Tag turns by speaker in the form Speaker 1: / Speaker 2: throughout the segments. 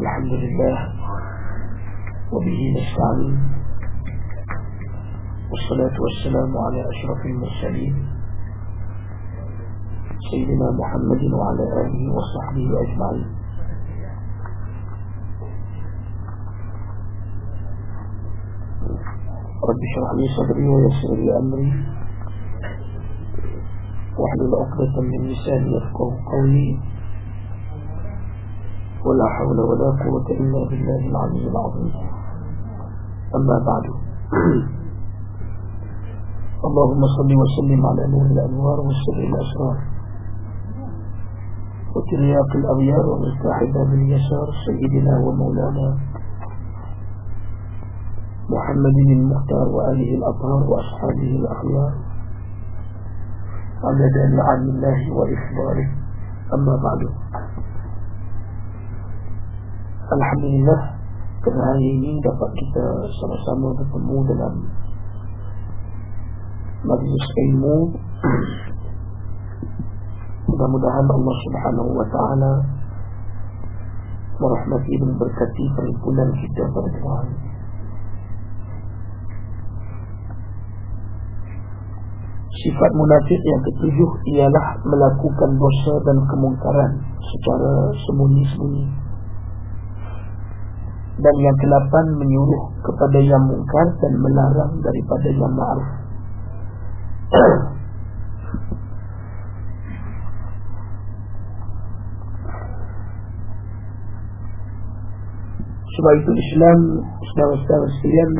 Speaker 1: الحمد لله وبه نستعين. والصلاة والسلام على أشرف المرسلين سيدنا محمد وعلى آله وصحبه أجمعين. رب اشرح لي صدري ويسر لي أمري. واحلل عقدة من لساني يفقه قولي. ولا حول ولا قوة إلا بالله العلي العظيم. أما بعد. اللهم صل وسلم على نور الأنوار والسر الأسرار. وترياق الأغيار ومفتاح باب اليسار سيدنا ومولانا محمد المختار وآله الأطهار وأصحابه الأخيار. عدد نعم الله وإخباره. أما بعد. Alhamdulillah kerana hari ini dapat kita sama-sama bertemu dalam majlis ilmu mudah-mudahan Allah subhanahu wa ta'ala merahmati dan berkati perhimpunan kita pada Tuhan Sifat munafik yang ketujuh ialah melakukan dosa dan kemungkaran secara sembunyi-sembunyi. Dan yang kelapan menyuruh kepada yang mungkar dan melarang daripada yang ma'ruf. Sebab itu Islam, saudara-saudara sekalian,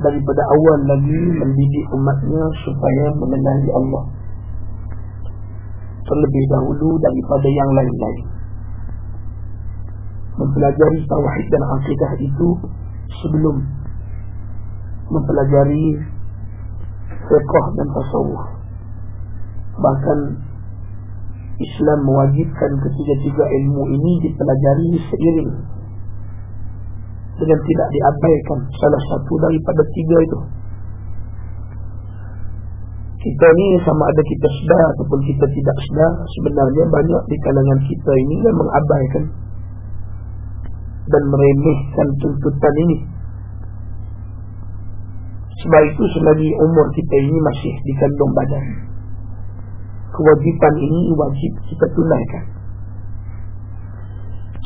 Speaker 1: daripada awal lagi mendidik umatnya supaya mengenali Allah terlebih dahulu daripada yang lain-lain mempelajari tauhid dan akidah itu sebelum mempelajari fiqh dan tasawuf bahkan Islam mewajibkan ketiga-tiga ilmu ini dipelajari seiring dengan tidak diabaikan salah satu daripada tiga itu. Kita ni sama ada kita sedar ataupun kita tidak sedar sebenarnya banyak di kalangan kita ini yang mengabaikan dan meremehkan tuntutan ini. Sebab itu selagi umur kita ini masih di kandung badan. Kewajipan ini wajib kita tunaikan.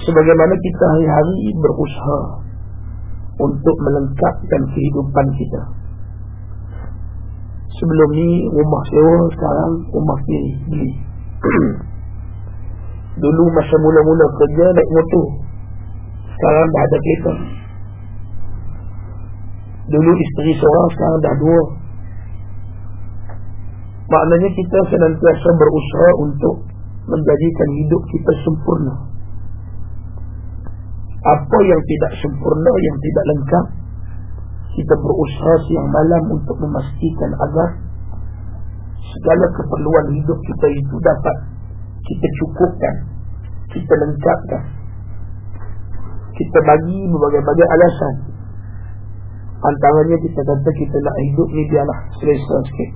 Speaker 1: Sebagaimana kita hari-hari berusaha untuk melengkapkan kehidupan kita. Sebelum ni rumah sewa, sekarang rumah pilih, beli. Dulu masa mula-mula kerja naik motor. Sekarang dah ada kereta. Dulu isteri seorang, sekarang dah dua. Maknanya kita senantiasa berusaha untuk menjadikan hidup kita sempurna apa yang tidak sempurna, yang tidak lengkap kita berusaha siang malam untuk memastikan agar segala keperluan hidup kita itu dapat kita cukupkan kita lengkapkan kita bagi berbagai-bagai alasan. Antaranya kita kata kita nak hidup ni biarlah selesa sikit.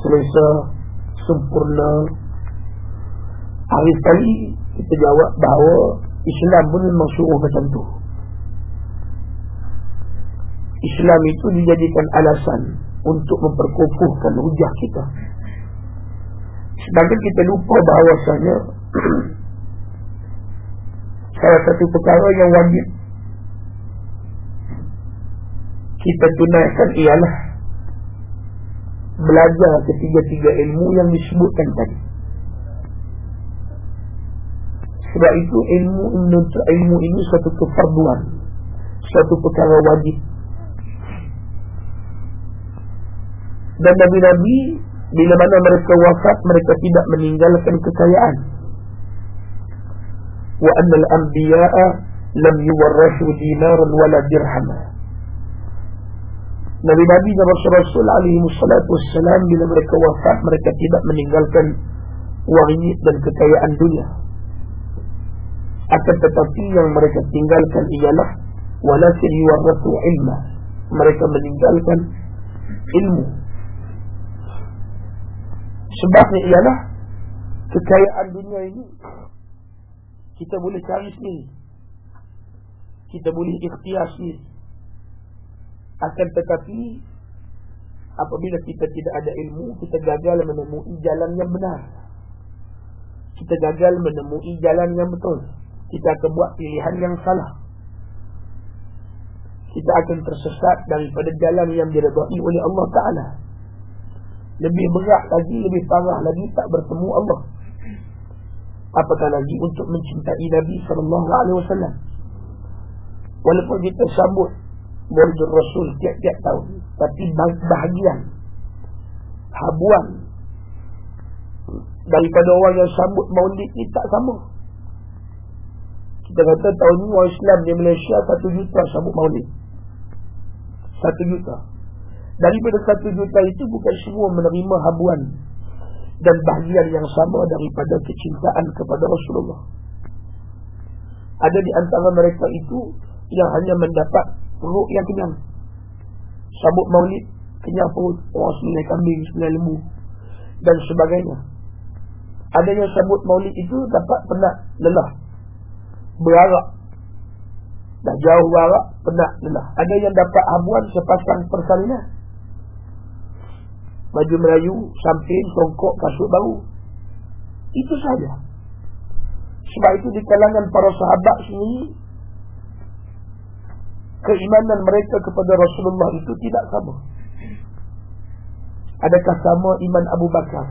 Speaker 1: Selesa sempurna. Hari sekali kita jawab bahawa Islam pun memang suruh macam tu. Islam itu dijadikan alasan Untuk memperkukuhkan hujah kita. Sedangkan kita lupa bahawasanya Salah satu perkara yang wajib Kita tunaikan ialah Belajar ketiga-tiga ilmu yang disebutkan tadi. Sebab itu ilmu ilmu ini satu kefarduan Satu perkara wajib. Dan Nabi-Nabi Bila mana mereka wafat Mereka tidak meninggalkan kekayaan Wa annal anbiya'a Lam yuwarrasu dinaran wala dirhama Nabi-Nabi dan Rasul-Rasul alaihi wassalatu wassalam Bila mereka wafat Mereka tidak meninggalkan Wang dan kekayaan dunia akan tetapi yang mereka tinggalkan ialah walakin yuwarrathu ilma mereka meninggalkan ilmu sebabnya ialah kekayaan dunia ini Kita boleh cari sendiri. Kita boleh ikhtiar sendiri. Akan tetapi apabila kita tidak ada ilmu, kita gagal menemui jalan yang benar. Kita gagal menemui jalan yang betul. Kita akan buat pilihan yang salah. Kita akan tersesat daripada jalan yang diredai oleh Allah Ta'ala. Lebih berat lagi, lebih parah lagi tak bertemu Allah. Apatah lagi untuk mencintai Nabi SAW. Walaupun kita sambut Maulid Rasul tiap-tiap tahun Tapi bahagian Habuan Daripada orang yang sambut maulid ni tak sama. Kita kata tahun ni orang Islam di Malaysia Satu juta sambut maulid. Satu juta. Daripada satu juta itu bukan semua menerima habuan Dan bahagian yang sama daripada kecintaan kepada Rasulullah. Ada di antara mereka itu Yang hanya mendapat perut yang kenyang. Sabut maulid kenyang perut orang sembilan kambing sembilan lembu dan sebagainya. Ada yang sabut maulid itu dapat penat lelah berarak. Dah jauh berarak penat lelah. Ada yang dapat habuan sepasang persalinan baju Melayu samping songkok kasut baru itu saja sebab itu di kalangan para sahabat sendiri keimanan mereka kepada Rasulullah itu tidak sama. Adakah sama iman Abu Bakar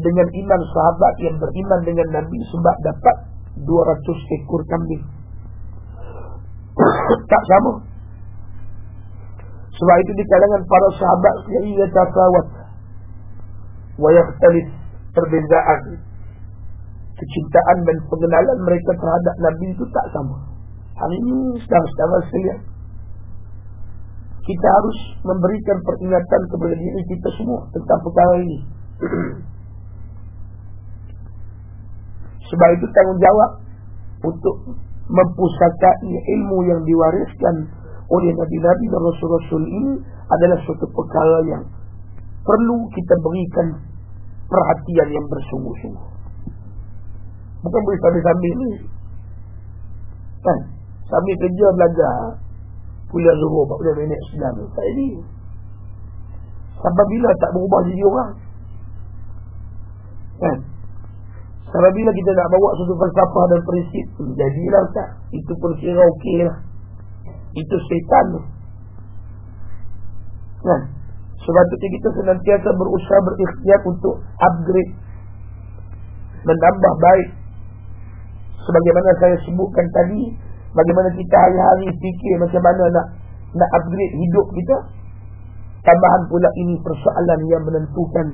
Speaker 1: dengan iman sahabat yang beriman dengan Nabi sebab dapat 200 ekor kambing? tak sama. Sebab itu di kalangan para sahabat ia wa yakhtalif perbezaan kecintaan dan pengenalan mereka terhadap Nabi itu tak sama. Hari ini sedang-sedang sekalian Kita harus memberikan peringatan kepada diri kita semua Tentang perkara ini Sebab itu tanggungjawab Untuk mempusakai ilmu yang diwariskan oleh Nabi-Nabi dan Rasul-Rasul ini Adalah suatu perkara yang Perlu kita berikan perhatian yang bersungguh-sungguh. Bukan boleh sambil-sambil ni. Kan? Sambil kerja belajar. Kuliah zuhur 40 minit sedang Tak ini Sampai bila tak berubah jadi orang? Kan? Sampai bila kita nak bawa Suatu falsafah dan prinsip? Jadilah tak Itu pun kira okey lah Itu setan Kan Sebab itu kita senantiasa berusaha berikhtiar Untuk upgrade Menambah baik Sebagaimana saya sebutkan tadi Bagaimana kita hari-hari fikir macam mana nak nak upgrade hidup kita. Tambahan pula ini persoalan yang menentukan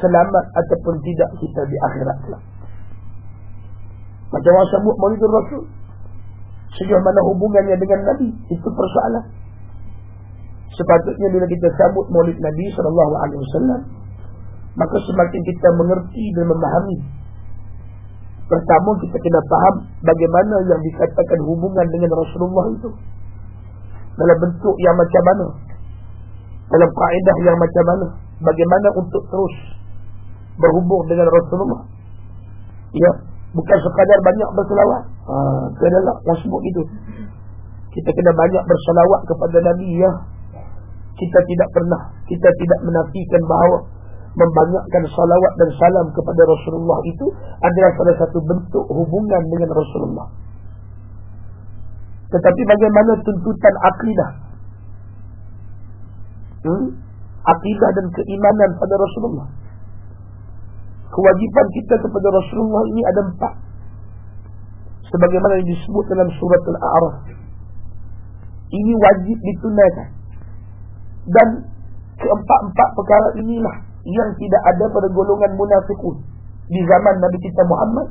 Speaker 1: selamat ataupun tidak kita di akhirat. Macam orang sebut Maulidul Rasul. Sejauh mana hubungannya dengan Nabi. Itu persoalan. Sepatutnya bila kita sambut maulid Nabi SAW. Maka semakin kita mengerti dan memahami Pertama kita kena faham bagaimana yang dikatakan hubungan dengan Rasulullah itu. Dalam bentuk yang macam mana. Dalam kaedah yang macam mana. Bagaimana untuk terus berhubung dengan Rasulullah. Ya, bukan sekadar banyak berselawat. Ha, kena lah yang sebut itu. Kita kena banyak berselawat kepada Nabi ya. Kita tidak pernah, kita tidak menafikan bahawa membanyakkan salawat dan salam kepada Rasulullah itu adalah salah satu bentuk hubungan dengan Rasulullah. Tetapi bagaimana tuntutan akidah? Hmm? Akidah dan keimanan pada Rasulullah. Kewajipan kita kepada Rasulullah ini ada empat. Sebagaimana yang disebut dalam surat Al-A'raf. Ini wajib ditunaikan. Dan keempat-empat perkara inilah yang tidak ada pada golongan munafikun di zaman Nabi kita Muhammad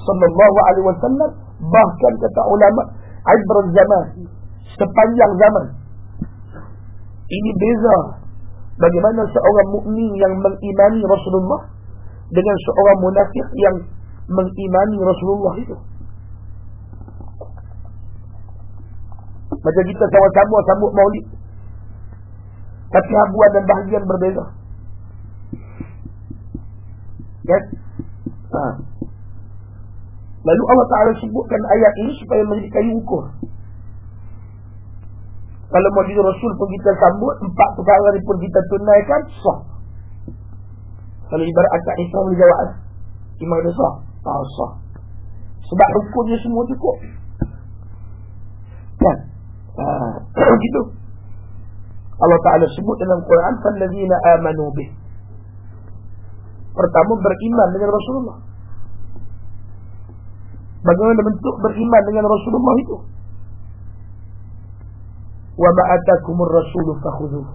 Speaker 1: sallallahu alaihi wasallam bahkan kata ulama ibr zaman sepanjang zaman ini beza bagaimana seorang mukmin yang mengimani Rasulullah dengan seorang munafik yang mengimani Rasulullah itu macam kita sama-sama sambut maulid tapi habuan dan bahagian berbeza Kan? Ha. Lalu Allah Ta'ala sebutkan ayat ini supaya menjadi kayu ukur. Kalau mau jadi Rasul pun kita sambut, empat perkara pun kita tunaikan, sah. Kalau ibarat akad Islam boleh jawab, imam dia sah. Ah, sah. Sebab hukumnya semua cukup. Kan? Ah, gitu. Allah Ta'ala sebut dalam Quran, فَالَّذِينَ آمَنُوا بِهِ Pertama, beriman dengan Rasulullah. Bagaimana bentuk beriman dengan Rasulullah itu? Wa ba'atakumur rasulu fakhuduh.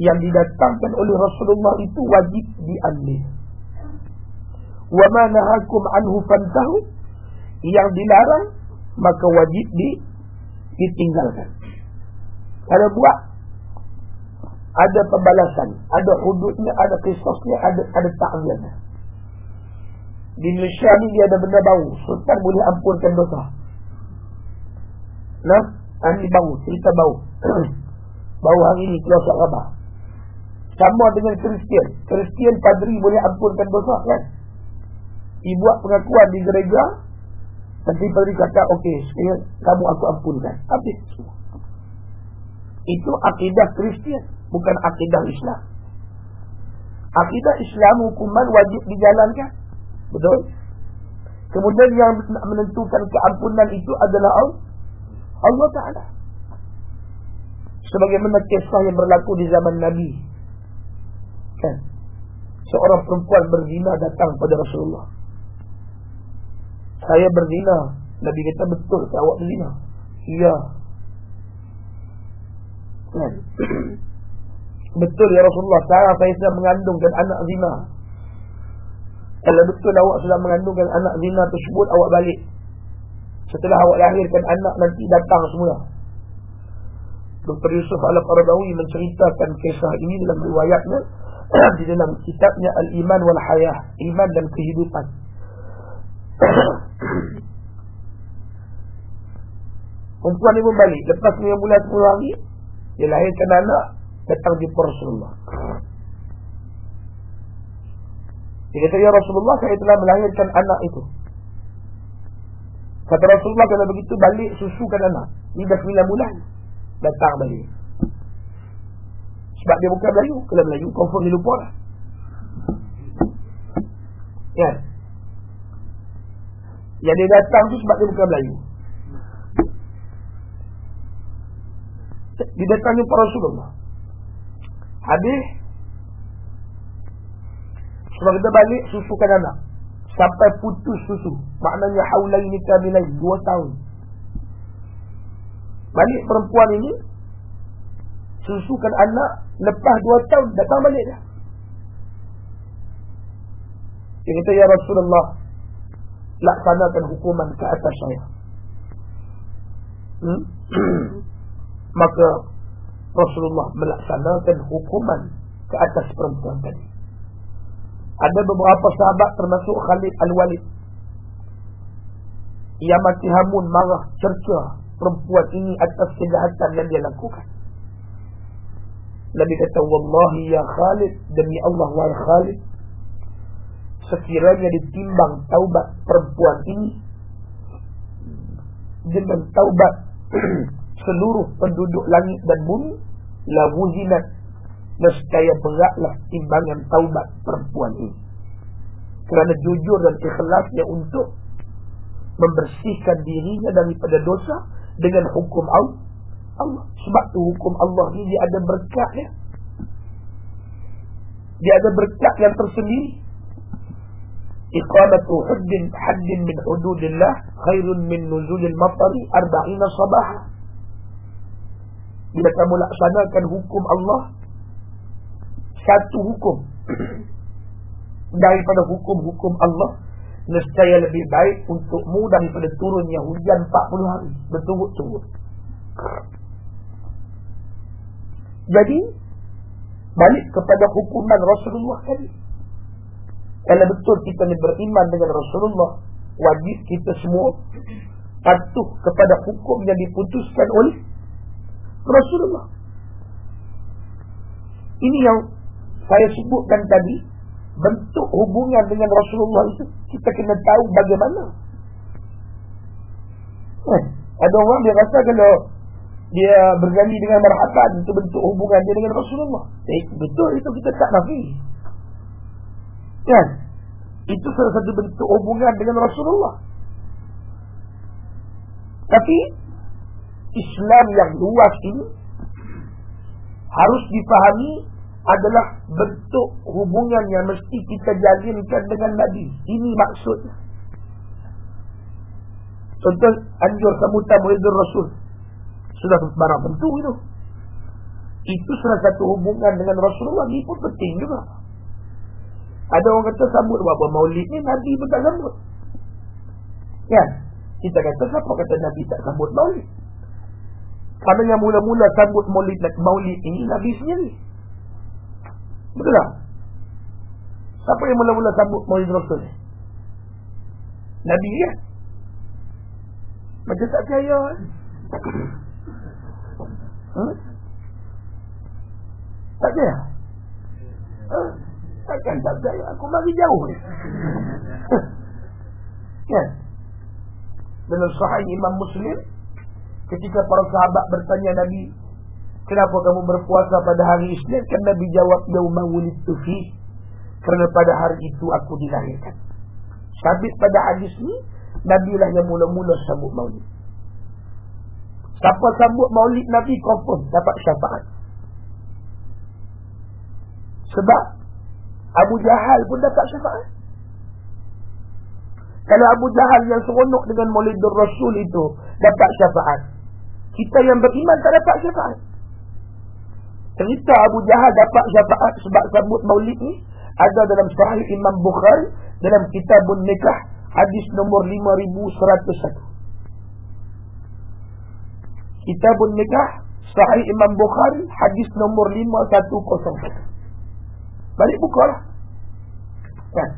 Speaker 1: Yang didatangkan oleh Rasulullah itu wajib diambil. Wa ma nahakum anhu fantahu. Yang dilarang maka wajib di ditinggalkan. Kalau buat. Ada pembalasan, ada hududnya, ada kisahnya, ada ada ta'wilnya. Di Malaysia ni dia ada benda bau. Sultan boleh ampunkan dosa. Nah Ini bau Cerita bau. Bau hari ini keluar suat rabah Sama dengan Kristian. Kristian padri boleh ampunkan dosa kan? Dibuat pengakuan di gereja Nanti padri kata Okey sekarang kamu aku ampunkan Habis semua Itu akidah Kristian Bukan akidah Islam Akidah Islam hukuman wajib dijalankan Betul? Kemudian yang menentukan keampunan itu adalah Allah Ta'ala. Sebagaimana kisah yang berlaku di zaman Nabi. Kan? Seorang perempuan berzina datang pada Rasulullah. Saya berzina. Nabi kata betul ke awak berzina? Ya. Betul ya Rasulullah. Sekarang saya sedang mengandungkan anak zina. Kalau betul awak sudah mengandungkan anak zina tersebut awak balik. Setelah awak lahirkan anak nanti datang semua. Dr. Yusuf Al-Qaradawi menceritakan kisah ini dalam riwayatnya di dalam kitabnya Al-Iman wal Hayah, iman dan kehidupan. Perempuan ini balik lepas 9 bulan 10 hari dia lahirkan anak datang di Rasulullah. Dia kata, Ya Rasulullah, saya telah melahirkan anak itu. Kata Rasulullah, kalau begitu balik susukan anak. Ini dah 9 bulan. Datang balik. Sebab dia bukan Melayu. Kalau Melayu, confirm dia lupa lah. Ya. Yang dia datang tu sebab dia bukan Melayu. Dia datang Rasulullah. Habis sebab kita balik susukan anak Sampai putus susu Maknanya haulai ni kamilai Dua tahun Balik perempuan ini Susukan anak Lepas dua tahun datang balik dah Dia kata ya Rasulullah Laksanakan hukuman ke atas saya hmm? Maka Rasulullah melaksanakan hukuman ke atas perempuan tadi. Ada beberapa sahabat termasuk Khalid Al-Walid. Yang mati hamun marah cerca perempuan ini atas kejahatan yang dia lakukan. Nabi kata Wallahi ya Khalid Demi Allah wa Khalid Sekiranya ditimbang taubat perempuan ini Dengan taubat Seluruh penduduk langit dan bumi La wuzinat Nescaya beratlah timbangan taubat perempuan ini. Kerana jujur dan ikhlasnya untuk membersihkan dirinya daripada dosa dengan hukum Allah. Sebab tu hukum Allah ni dia ada berkatnya. Dia ada berkat yang tersendiri. Iqamatu huddin haddin min hududillah khairun min nuzulil matari arba'ina sabaha. Bila kamu laksanakan hukum Allah satu hukum daripada hukum-hukum Allah nescaya lebih baik untukmu daripada turunnya hujan 40 hari berturut-turut. Jadi balik kepada hukuman Rasulullah tadi. Kalau betul kita ni beriman dengan Rasulullah, wajib kita semua patuh kepada hukum yang diputuskan oleh Rasulullah. Ini yang saya sebutkan tadi bentuk hubungan dengan Rasulullah itu kita kena tahu bagaimana. Eh, ada orang dia rasa kalau dia berganti dengan marhaban itu bentuk hubungan dia dengan Rasulullah. Eh, betul itu kita tak nafi. Kan? Itu salah satu bentuk hubungan dengan Rasulullah. Tapi Islam yang luas ini harus dipahami adalah bentuk hubungan yang mesti kita jalinkan dengan Nabi. Ini maksudnya. Contoh anjur sambutan muridul Rasul. Sudah barang tentu itu. Itu salah satu hubungan dengan Rasulullah ini pun penting juga. Ada orang kata sambut apa maulid ni Nabi pun tak sambut. Ya. Kita kata siapa kata Nabi tak sambut maulid? Kerana yang mula-mula sambut maulid maulid ini Nabi sendiri. Betul tak? Siapa yang mula-mula sambut maulid Rasul ni? Nabi ya? Macam tak percaya kan? Hmm? Tak percaya? Hmm? Takkan tak percaya? Aku mari jauh ni. ya? Dalam sahih Imam Muslim, ketika para sahabat bertanya Nabi, kenapa kamu berpuasa pada hari Isnin? Kan Nabi jawab, Yawma wulidtu fi. Kerana pada hari itu aku dilahirkan. Sabit pada hadis ni, Nabi lah yang mula-mula sambut maulid. Siapa sambut maulid Nabi confirm dapat syafaat. Sebab Abu Jahal pun dapat syafaat. Kalau Abu Jahal yang seronok dengan maulid Rasul itu dapat syafaat. Kita yang beriman tak dapat syafaat. Cerita Abu Jahal dapat syafaat sebab sambut maulid ni ada dalam sahih Imam Bukhari dalam kitabun nikah hadis nombor 5101. Kitabun nikah sahih Imam Bukhari hadis nombor 5101. Balik buka lah. Kan?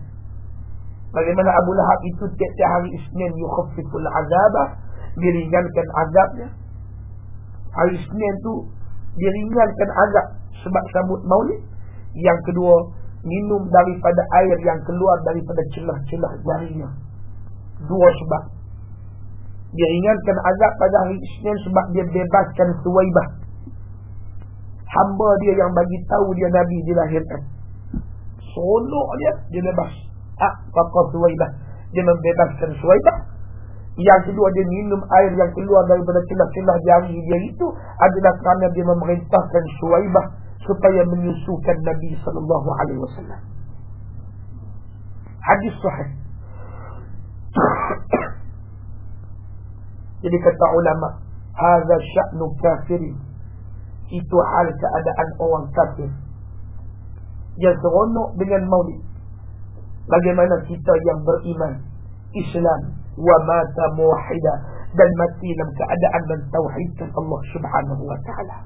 Speaker 1: Bagaimana Abu Lahab itu tiap-tiap hari Isnin yukhaffiful azabah. Diringankan azabnya. Hari Isnin tu diringankan azab sebab sambut maulid. Yang kedua, minum daripada air yang keluar daripada celah-celah jarinya. Dua sebab. Dia ingatkan azab pada hari Isnin sebab dia bebaskan Suwaibah. Hamba dia yang bagi tahu dia Nabi dilahirkan. Solok dia, dia bebas. Papa Suwaibah. Dia membebaskan Suwaibah. Yang kedua dia minum air yang keluar daripada celah-celah jari dia itu adalah kerana dia memerintahkan Suwaibah supaya menyusukan Nabi wasallam. Hadis sahih. Jadi kata ulama, hadza sya'nu kafirin. Itu hal keadaan orang kafir. Yang seronok dengan maulid. Bagaimana kita yang beriman Islam wa mata muwahhida dan mati dalam keadaan mentauhidkan Allah Subhanahu wa taala.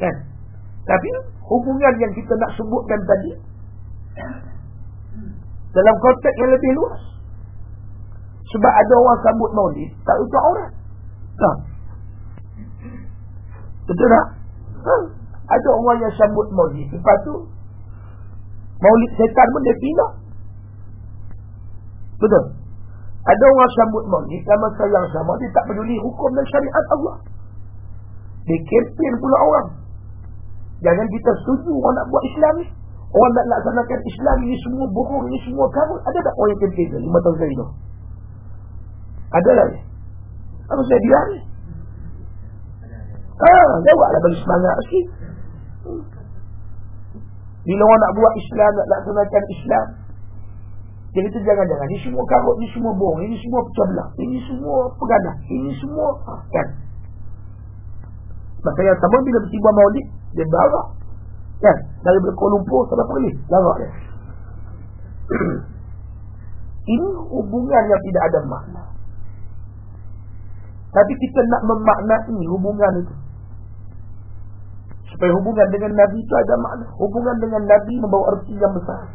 Speaker 1: Kan? Tapi hubungan yang kita nak sebutkan tadi dalam konteks yang lebih luas. Sebab ada orang sambut maulid tak untuk orang. Tak. Betul tak? Ha? Ada orang yang sambut maulid. Lepas tu maulid setan pun dia pindah. Betul. Ada orang sambut maulid sama sayang sama dia tak peduli hukum dan syariat Allah. Dia kempen pula orang. Jangan kita setuju orang nak buat Islam ni. Orang nak laksanakan Islam ni semua bohong, ni semua kabut. Ada tak orang yang kempen ke lima tahun sekali tu? Ada lagi. Apa saya dia ni? Ah, jawablah bagi semangat sikit. Bila orang nak buat Islam, nak laksanakan Islam. Jadi itu jangan-jangan. Ini semua karut, ini semua bohong, ini semua pecah belah. Ini semua peganah, ini semua kan. Maka yang sama bila bertiba maulid, dia berharap. Kan? Dari Kuala Lumpur sampai pergi. Larap dia. ini hubungan yang tidak ada makna. Tapi kita nak memaknai hubungan itu. Supaya hubungan dengan Nabi itu ada makna. Hubungan dengan Nabi membawa arti yang besar.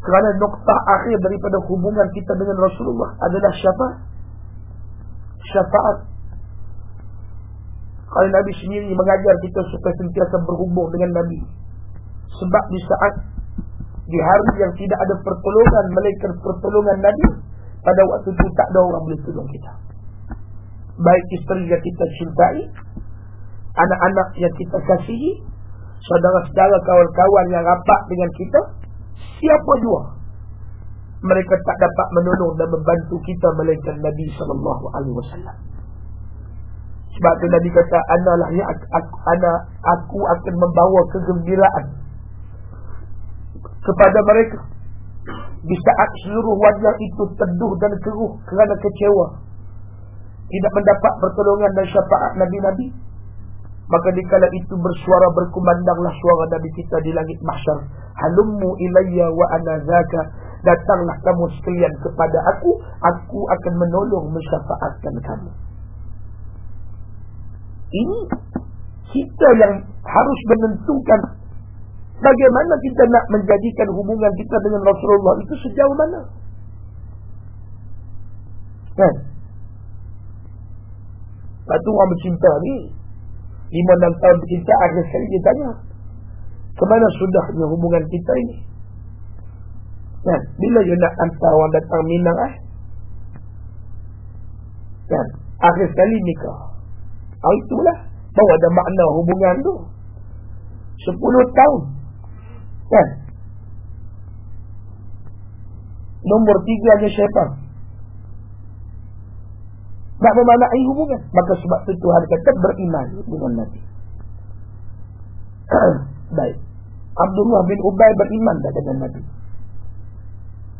Speaker 1: Kerana noktah akhir daripada hubungan kita dengan Rasulullah adalah syafaat. Syafaat. Kalau Nabi sendiri mengajar kita supaya sentiasa berhubung dengan Nabi. Sebab di saat Di hari yang tidak ada pertolongan Melainkan pertolongan Nabi Pada waktu itu tak ada orang boleh tolong kita Baik isteri yang kita cintai Anak-anak yang kita kasihi Saudara-saudara kawan-kawan yang rapat dengan kita Siapa jua? Mereka tak dapat menolong dan membantu kita Melainkan Nabi SAW Sebab tu Nabi kata Analah aku, aku, aku akan membawa kegembiraan Kepada mereka. Di saat seluruh wajah itu teduh dan keruh Kerana kecewa Tidak mendapat pertolongan dan syafaat Nabi-Nabi Maka dikala itu bersuara berkumandanglah suara Nabi kita di langit mahsyar. Halummu ilayya wa ana zaka. Datanglah kamu sekalian kepada aku. Aku akan menolong mensyafaatkan kamu. Ini kita yang harus menentukan bagaimana kita nak menjadikan hubungan kita dengan Rasulullah itu sejauh mana. Kan? Lepas tu orang bercinta ni lima enam tahun bercinta akhir sekali dia tanya kemana sudahnya hubungan kita ini? Kan? Bila dia nak hantar orang datang Minang eh? Kan? Akhir sekali nikah. Oh itulah. Bahawa ada makna hubungan tu. Sepuluh tahun. Kan? Nombor tiga hanya syaitan tak memanai hubungan. Maka sebab itu Tuhan kata beriman dengan Nabi. Baik. Abdullah bin Ubay beriman tak dengan Nabi.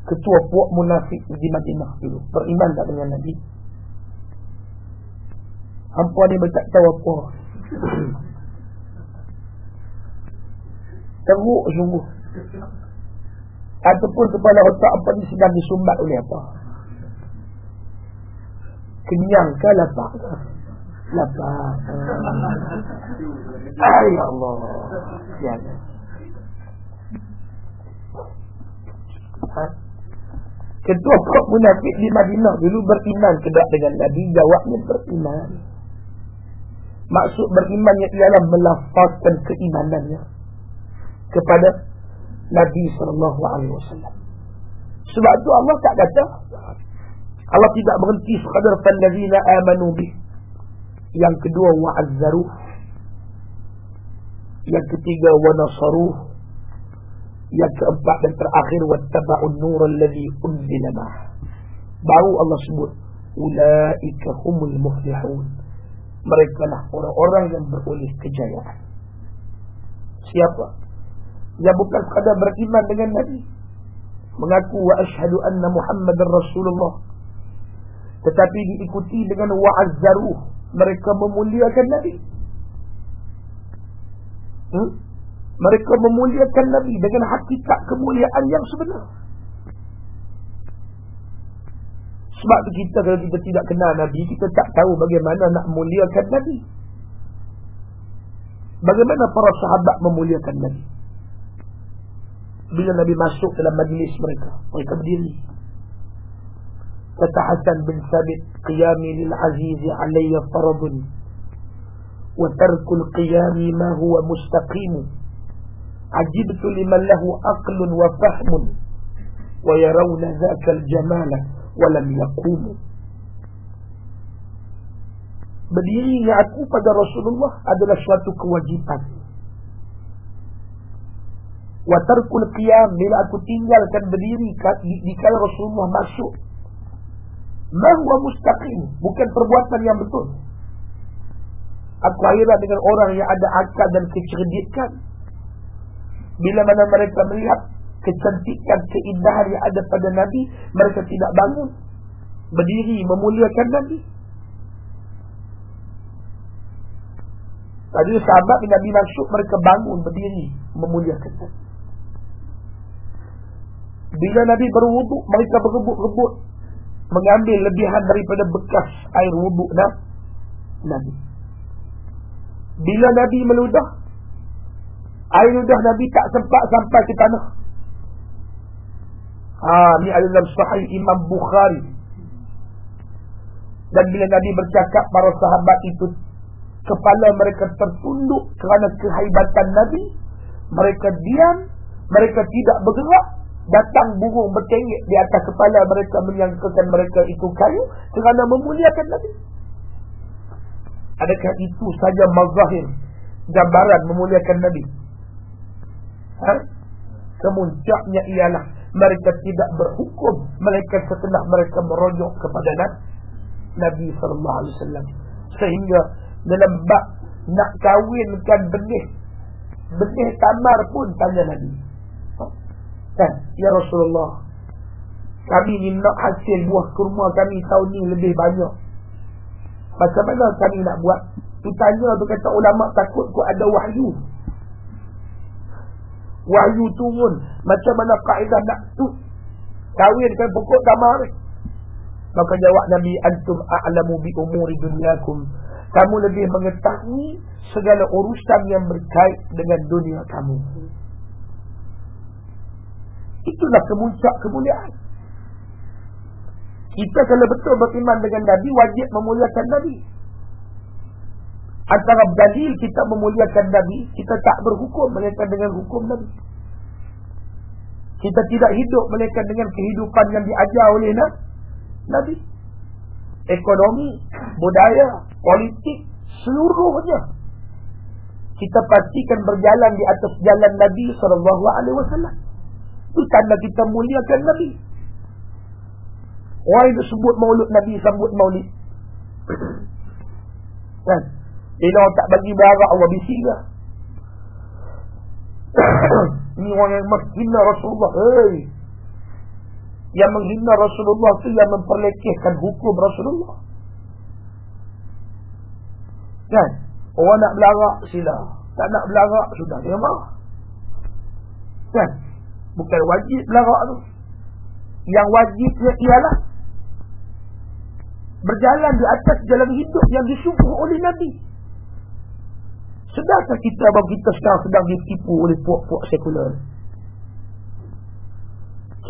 Speaker 1: Ketua puak munafik di Madinah dulu. Beriman tak dengan Nabi. Hampa ni tak tahu apa. Teruk sungguh. Ataupun kepala otak apa ni sedang disumbat oleh apa kenyang ke lapar. Lapar. Ah, ya Allah. Ya. Ha? Ketua Kok Munafik di Madinah dulu beriman kedua dengan Nabi Jawabnya beriman. Maksud berimannya ialah melafazkan keimanannya Kepada Nabi SAW Sebab itu Allah tak kata Allah tidak berhenti sekadar fallazina amanu bih. Yang kedua wa'azzaruh. Yang ketiga wa nasaruh. Yang keempat dan terakhir wattaba'un nur alladhi unzila mah. Baru Allah sebut ulaika humul muflihun. Mereka lah orang-orang yang beroleh kejayaan. Siapa? Yang bukan sekadar beriman dengan Nabi. Mengaku wa ashhadu anna Muhammadar Rasulullah tetapi diikuti dengan wa'azzaruh mereka memuliakan Nabi. Hmm? mereka memuliakan Nabi dengan hakikat kemuliaan yang sebenar. Sebab kita kalau kita tidak kenal Nabi kita tak tahu bagaimana nak memuliakan Nabi. Bagaimana para sahabat memuliakan Nabi. Bila Nabi masuk dalam majlis mereka mereka berdiri farad wa tarku al qiyam ma huwa mustaqim ajibtu liman lahu aql wa fahm wa yarawna dhaka al jamala wa lam yaqum berdirinya aku pada Rasulullah adalah suatu kewajipan wa tarku al qiyam bila aku tinggalkan berdiri di kala Rasulullah masuk Mahuwa mustaqim. Bukan perbuatan yang betul. Aku akhirnya dengan orang yang ada akal dan kecerdikan. Bila mana mereka melihat Kecantikan, keindahan yang ada pada Nabi Mereka tidak bangun. Berdiri, memuliakan Nabi. Tadi sahabat bila Nabi masuk Mereka bangun, berdiri Memuliakan Nabi. Bila Nabi berwuduk Mereka berebut-rebut mengambil lebihan daripada bekas air wuduk dah Nabi. Bila Nabi meludah, air ludah Nabi tak sempat sampai ke tanah. Ha, ni adalah sahih Imam Bukhari. Dan bila Nabi bercakap para sahabat itu, kepala mereka tertunduk kerana kehaibatan Nabi. Mereka diam, Mereka tidak bergerak. Datang burung bertengik di atas kepala mereka menyangkakan mereka itu kayu kerana memuliakan Nabi. Adakah itu saja mazahir gambaran memuliakan Nabi? Ha? Kemuncaknya ialah mereka tidak berhukum mereka setelah mereka merujuk kepada Nabi sallallahu alaihi wasallam sehingga dalam bab nak kawinkan benih benih tamar pun tanya Nabi kan? Ya Rasulullah. Kami ni nak hasil buah kurma kami tahun ni lebih banyak. Macam mana kami nak buat? Tu tanya tu kata ulama takut ku ada wahyu. Wahyu turun. Macam mana kaedah nak tu? Kawinkan pokok tamar ni. Maka jawab Nabi antum a'lamu bi umuri dunyakum. Kamu lebih mengetahui segala urusan yang berkait dengan dunia kamu. Itulah kemuncak kemuliaan. Kita kalau betul beriman dengan Nabi, wajib memuliakan Nabi. Antara dalil kita memuliakan Nabi, kita tak berhukum mereka dengan hukum Nabi. Kita tidak hidup mereka dengan kehidupan yang diajar oleh Nabi ekonomi, budaya, politik, seluruhnya. Kita pastikan berjalan di atas jalan Nabi SAW. Itu tanda kita muliakan Nabi. Orang itu sebut maulud Nabi, sambut maulid. kan? Bila orang tak bagi barak, Allah bising lah. Ini orang yang menghina Rasulullah. Hei, yang menghina Rasulullah itu yang memperlekehkan hukum Rasulullah. Kan? Orang nak belarak sila. Tak nak belarak sudah dia marah. Kan? Bukan wajib belarak tu. Yang wajibnya ialah berjalan di atas jalan hidup yang disuruh oleh Nabi. Sedarkah kita bahawa kita sekarang sedang ditipu oleh puak-puak sekular?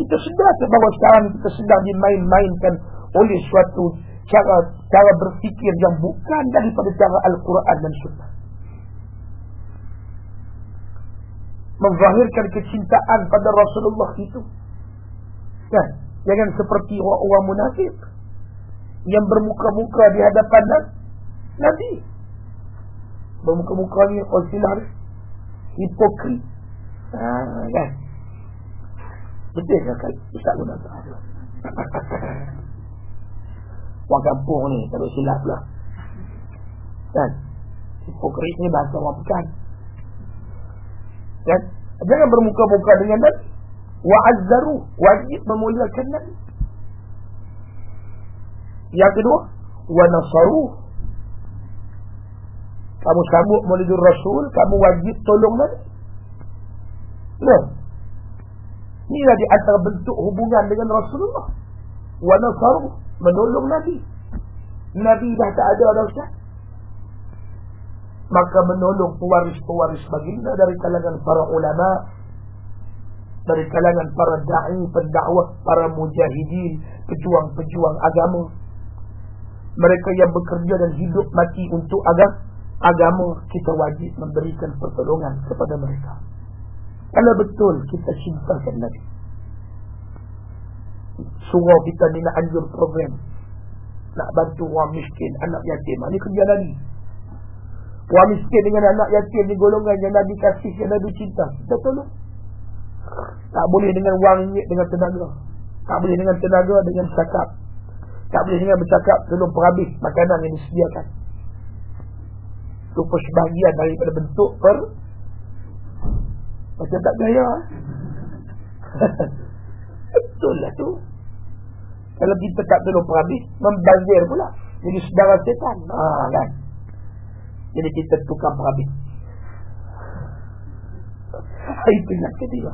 Speaker 1: kita sedar bahawa sekarang kita sedang dimain-mainkan oleh suatu cara cara berfikir yang bukan daripada cara Al-Quran dan Sunnah. Menzahirkan kecintaan pada Rasulullah itu. Kan? Jangan seperti orang-orang munafik yang bermuka-muka di hadapan Nabi. Bermuka-muka ni, oh silah hipokrit. Ha, kan? Betul ke kan? Ustaz pun tak ada. Orang kampung ni, tak silap pula. Kan? Hipokrit ni bahasa orang pekan. Kan? Jangan bermuka-muka dengan Nabi. Wa'azzaru. Wajib memuliakan Nabi. Yang kedua. Wa-nasaru. Kamu sambut menuju Rasul. Kamu wajib tolong Nabi. Nah. Inilah di antara bentuk hubungan dengan Rasulullah. Wa nasaru menolong Nabi. Nabi dah tak ada dah Ustaz. Maka menolong pewaris-pewaris baginda dari kalangan para ulama, dari kalangan para dai, pendakwah, para mujahidin, pejuang-pejuang agama. Mereka yang bekerja dan hidup mati untuk agama, agama kita wajib memberikan pertolongan kepada mereka. Kalau betul kita cintakan Nabi Surah kita ni nak anjur program Nak bantu orang miskin Anak yatim Ini kerja Nabi Orang miskin dengan anak yatim ni golongan yang Nabi kasih Yang Nabi cinta. Kita tolong Tak boleh dengan wang ringgit dengan tenaga. Tak boleh dengan tenaga dengan cakap. Tak boleh dengan bercakap Tolong perhabis makanan yang disediakan. Itu persebahagian daripada bentuk per macam tak gaya Betul lah tu. Kalau kita tak tolong perhabis Membazir pula. Jadi saudara setan. Ha, kan? Jadi kita tukar perhabis Itu yang ketiga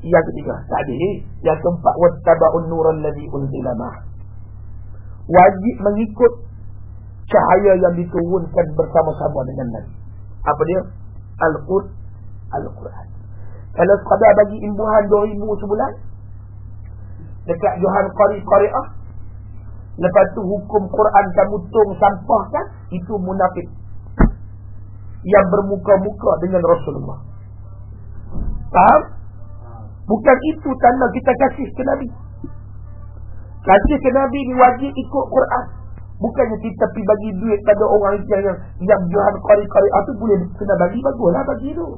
Speaker 1: Yang ketiga Tadi Yang keempat Wattaba'un nuran ladhi unzilamah Wajib mengikut Cahaya yang diturunkan bersama-sama dengan Nabi Apa dia? Al-Qur'an Al-Quran. Kalau sekadar bagi imbuhan 2000 sebulan dekat Johan Qari Qari'ah lepas tu hukum Quran kamu tung sampahkan itu munafik yang bermuka-muka dengan Rasulullah Faham? Bukan itu tanda kita kasih ke Nabi. Kasih ke Nabi ni wajib ikut Quran. Bukannya kita pergi bagi duit pada orang yang yang jual kari-kari itu boleh kena bagi baguslah bagi itu.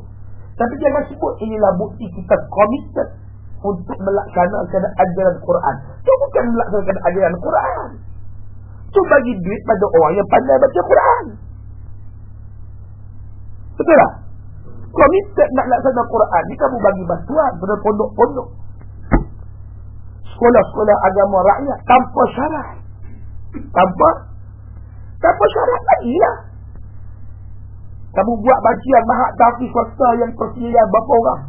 Speaker 1: Tapi jangan sebut inilah bukti kita committed untuk melaksanakan ajaran Quran. Itu bukan melaksanakan ajaran Quran. Itu bagi duit pada orang yang pandai baca Quran. Betul tak? Committed nak laksanakan Quran ni kamu bagi bantuan pada pondok-pondok sekolah-sekolah agama rakyat tanpa syarat. Tanpa tanpa syarat lagi lah. Kamu buat bajian mahak tafi swasta yang persediaan berapa orang?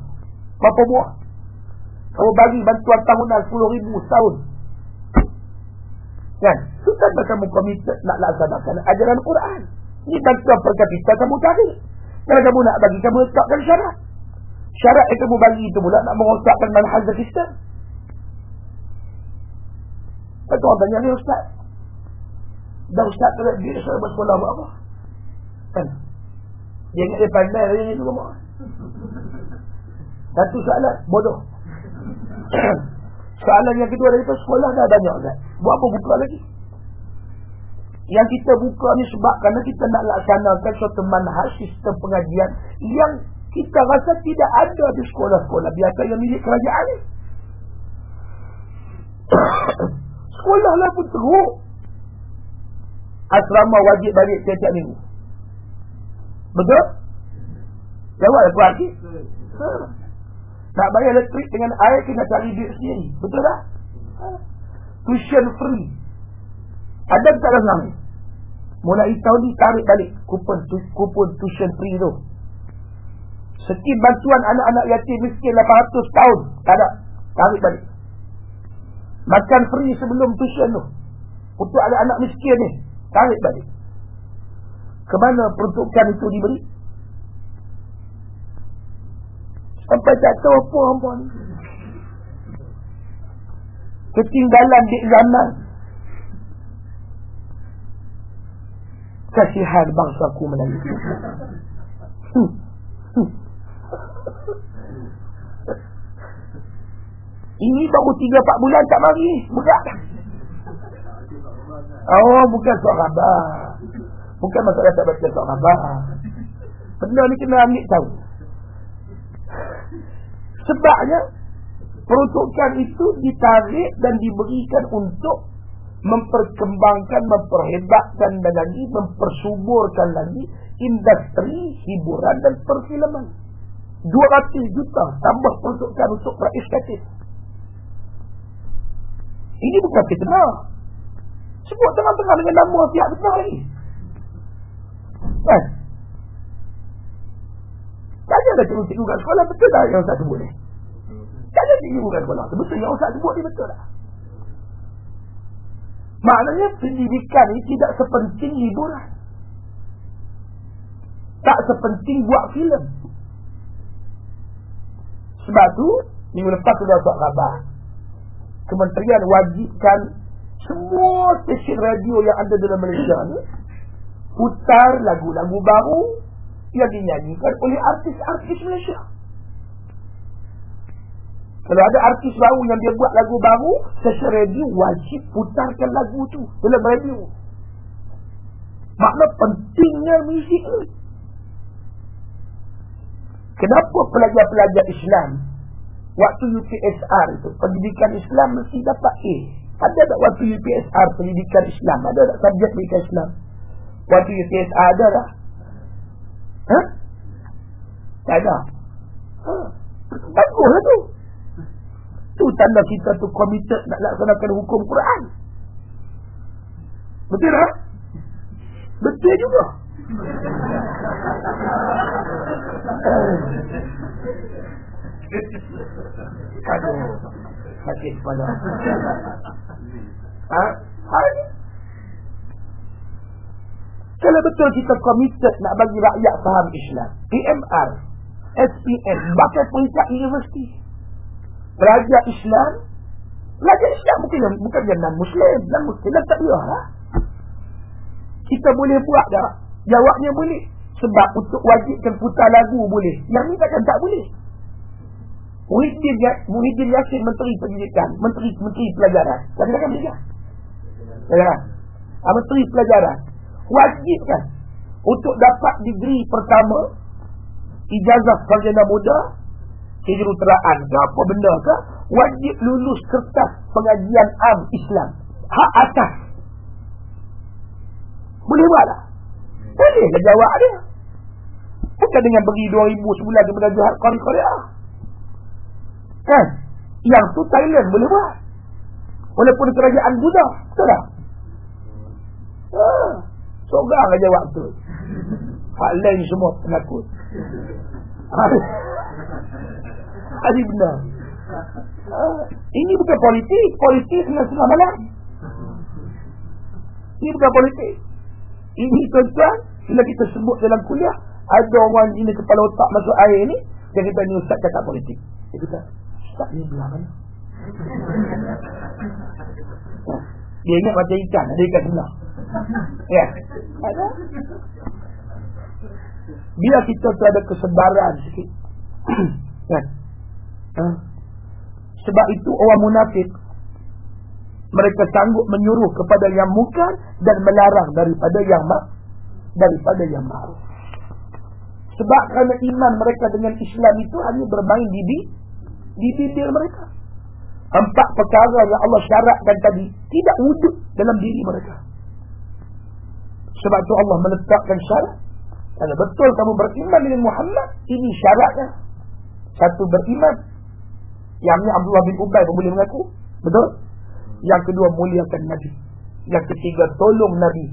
Speaker 1: Berapa buah? Kamu bagi bantuan tahunan 10 ribu setahun. Kan? Tanda kamu komited nak laksanakan ajaran Quran. Ini bantuan per kapita kamu cari. Kalau kamu nak bagi, kamu letakkan syarat. Syarat yang kamu bagi itu pula nak merosakkan manhaj Islam. Kata orang tanya ni Ustaz Dah Ustaz kena dia saya bersekolah buat apa Kan Dia ingat dia pandai dia ni rumah Satu soalan Bodoh Soalan yang kedua daripada sekolah dah banyak Ustaz Buat apa buka lagi Yang kita buka ni sebab Kerana kita nak laksanakan Suatu manhaj sistem pengajian Yang kita rasa tidak ada di sekolah-sekolah biasa yang milik kerajaan ni sekolah lah pun teruk. Asrama wajib balik setiap minggu. Betul? Jawab aku lagi. Ha. Nak bayar elektrik dengan air kena cari duit sendiri. Betul tak? Tuition free. Ada tak dalam ni? Mulai tahun ni tarik balik kupon tu, kupon tuition free tu. Skim bantuan anak-anak yatim miskin 800 tahun. Tak ada. Tarik balik. Makan free sebelum tuition tu. Untuk anak-anak miskin ni. Tarik balik. Kemana peruntukan itu diberi? Sampai tak tahu apa apa ni. Ketinggalan di zaman. Kasihan bangsaku Melayu. Hmm. Hmm. Ini baru 3-4 bulan tak mari. Budak. Oh, bukan soal rabah. Bukan masalah tak baca soal rabah. Benda ni kena ambil tahu. Sebabnya, peruntukan itu ditarik dan diberikan untuk memperkembangkan, memperhebatkan dan lagi mempersuburkan lagi industri hiburan dan perfilman. 200 juta tambah peruntukan untuk praestatis. Ini bukan fitnah. Sebut tengah-tengah dengan nama pihak fitnah lagi. Tak ada cikgu kat sekolah betul tak yang Ustaz sebut ni? Tak ada cikgu kat sekolah. Betul yang Ustaz sebut ni betul tak? Maknanya pendidikan ini tidak sepenting hiburan. Tak sepenting buat filem. Sebab tu, minggu lepas sudah buat khabar kementerian wajibkan semua stesen radio yang ada dalam Malaysia ni putar lagu-lagu baru yang dinyanyikan oleh artis-artis Malaysia. Kalau ada artis baru yang dia buat lagu baru, stesen radio wajib putarkan lagu tu dalam radio. Makna pentingnya muzik ni. Kenapa pelajar-pelajar Islam waktu UPSR itu pendidikan Islam mesti dapat A. Ada tak waktu UPSR pendidikan Islam? Ada tak subjek pendidikan Islam? Waktu UPSR ada tak? Ha? Tak ada. Ha? Baguslah tu. Tu tanda kita tu komited nak laksanakan hukum Quran. Betul tak? Betul juga. Aduh, sakit kepala. Ha? Hari Kalau betul kita komited nak bagi rakyat faham Islam, PMR, SPM, bahkan peringkat universiti, pelajar Islam, pelajar Islam bukan bukan yang non-Muslim, non-Muslim tak dia lah. Kita boleh buat tak? Jawabnya boleh. Sebab untuk wajibkan putar lagu boleh. Yang ni takkan tak boleh. Muhyiddin, Muhyiddin Yassin Menteri Pendidikan Menteri Menteri Pelajaran belajar Pelajaran ha, Menteri Pelajaran Wajib kan Untuk dapat degree pertama Ijazah sarjana muda Kejuruteraan ke apa benda ke Wajib lulus kertas pengajian am Islam Hak atas Boleh buat tak? Boleh lah jawab dia Bukan dengan beri 2000 sebulan Dia mengajar Korea-Korea Kan? Yang tu Thailand boleh buat. Walaupun kerajaan Buddha. Betul tak? Ha. Seorang aja waktu. Hak lain semua penakut. Hari benar. Ha. Ini bukan politik. Politik dengan setengah malam. Ini bukan politik. Ini tuan-tuan. Bila kita sebut dalam kuliah. Ada orang ini kepala otak masuk air ini. Dia kata ni ustaz cakap politik. Dia kata tak ni belah mana? Dia ingat macam ikan, ada ikan sebelah. Ya. Ada. Biar kita tu ada kesebaran sikit. kan? Ha? Sebab itu orang munafik mereka sanggup menyuruh kepada yang muka dan melarang daripada yang mak daripada yang ma'ruf. Sebab kerana iman mereka dengan Islam itu hanya bermain di di bibir mereka. Empat perkara yang Allah syaratkan tadi tidak wujud dalam diri mereka. Sebab itu Allah meletakkan syarat. Kalau betul kamu beriman dengan Muhammad, ini syaratnya. Satu beriman. Yang ini Abdullah bin Ubay pun boleh mengaku. Betul? Yang kedua muliakan Nabi. Yang ketiga tolong Nabi.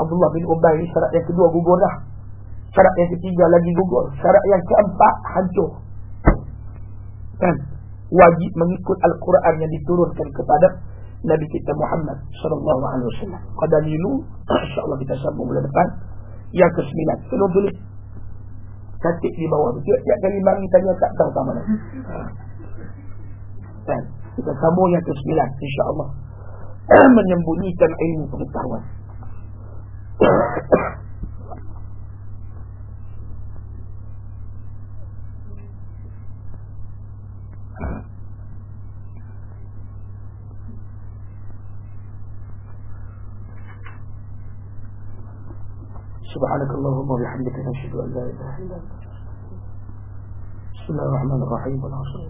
Speaker 1: Abdullah bin Ubay syarat yang kedua gugur dah. Syarat yang ketiga lagi gugur. Syarat yang keempat hancur kan wajib mengikut Al-Quran yang diturunkan kepada Nabi kita Muhammad sallallahu alaihi wasallam. Qadamilu insyaallah kita sambung bulan depan yang ke-9. Tolong tulis ketik di bawah tu. Tiap-tiap kali mari tanya tak tahu sama mana. Kan? Kita sambung yang ke-9 insyaallah. Menyembunyikan ilmu pengetahuan. سبحانك اللهم وبحمدك نشهد أن لا إله إلا أنت بسم الله الرحمن الرحيم والعصر.